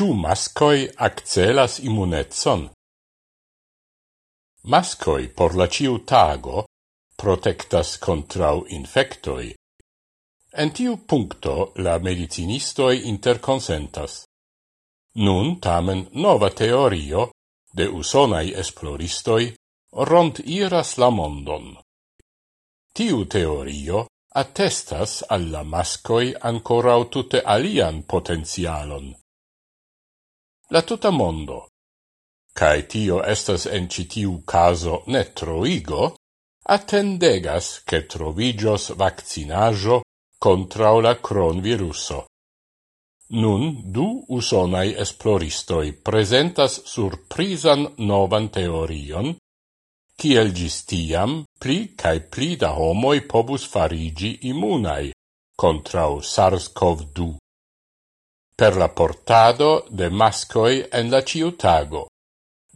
Ciu mascoi accelas immunetson? Mascoi por la ciu tago protectas contrau infectoi. En tiu puncto la medicinistoi interconsentas. Nun tamen nova teorio de usonai esploristoi rond iras la mondon. Tiu teorio attestas alla mascoi ancora tutte alian potenzialon la tuta mondo. Cae tio estas en citiu caso ne troigo, attendegas che trovigios vaccinajo contra la cronviruso. Nun du usonai esploristoi presentas surprisan novan teorion, kiel gistiam pli cae pli da homoi pobus farigi immunai contra SARS-CoV-2 per la portado de mascoi en la ciutago,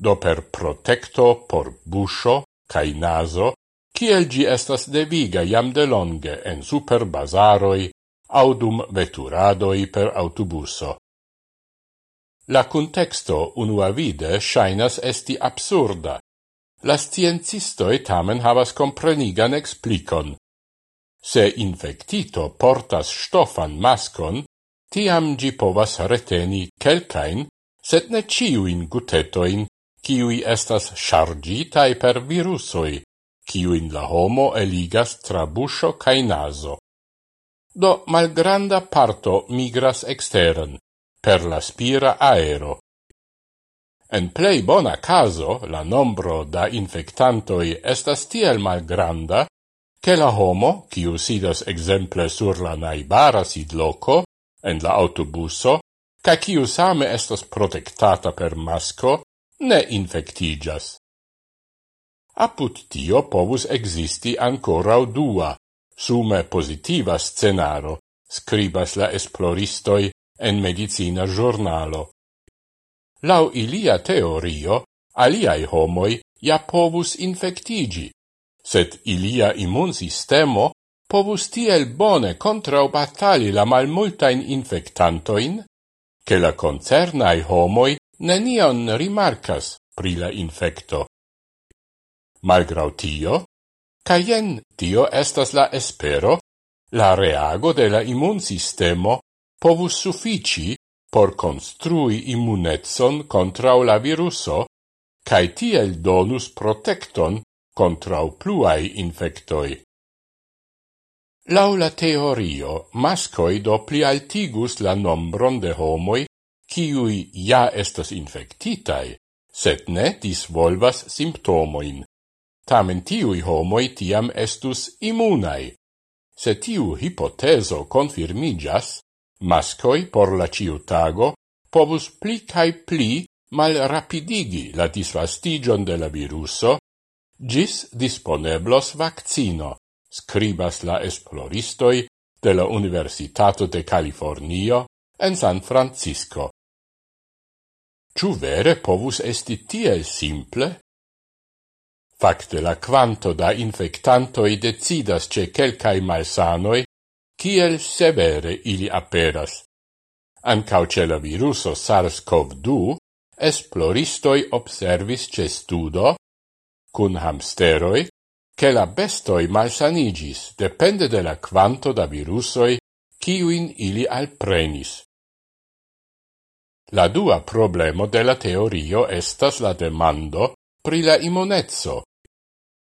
do per protecto por buscio cae naso, ciel gi estas deviga jam delonge en superbazaroi audum veturadoi per autobuso. La contexto unuavide shainas esti absurda. La sciencistoi tamen havas comprenigan explicon. Se infectito portas stofan mascon, tiam gi povas reteni quelcain, set ne ciuin gutetoin, kiui estas chargitae per virusoi, kiuin la homo eligas tra buscio cae naso. Do malgranda parto migras exteren, per la spira aero. En plei bona caso, la nombro da infectantoi estas tiel malgranda, che la homo, kiu sidas exemple sur la naibara sidloco, en la autobuso, ca ciu same estos protectata per masco, ne infectigas. Aput tio povus existi ancora dua, sume positiva scenaro, scribas la esploristoi en medicina giornalo. Lau ilia teorio, aliai homoi ja povus infectigi, sed ilia immunsistemo povus tiel bone contraubatali la malmultain infectantoin, che la concernai homoi nenion rimarcas pri la infecto. Malgrau tio, caien tio estas la espero, la reago de la immunsistemo povus suffici por construi immunetson contrau la viruso, cae tiel donus protecton contrau pluai infectoi. Laula teorio, mascoi do pli altigus la nombron de homoi kiui ja estas infectitai, sed ne disvolvas simptomoin. Tamen tiui homoi tiam estus immunai. Se tiu hipoteso confirmigas, mascoi por la ciutago povus pli cae pli mal rapidigi la disvastigion de la viruso, gis disponeblos vaccino scribas la esploristoi de la Universitato de Californio en San Francisco. Ciu vere povus esti tiel simple? Fakte la quanto da infectantoi decidas ce quelcae malsanoi, kiel severe ili aperas. Ancao ce la viruso SARS-CoV-2, esploristoi observis ce studo, cun hamsteroi, che la bestoi malsanigis depende de la quanto da virusoi kiuin ili alprenis. La dua problemo de la teorio estas la demando pri la immunezzo.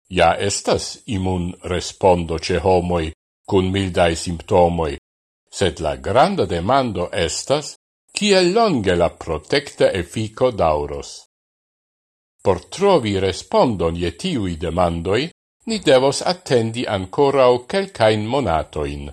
Ja estas immun respondo ce homoi cun mildai simptomoi, sed la granda demando estas kiel longe la protecta effico dauros. Por trovi respondon je tiui demandoi, ni devos attendi ancorau quelcain monatoin.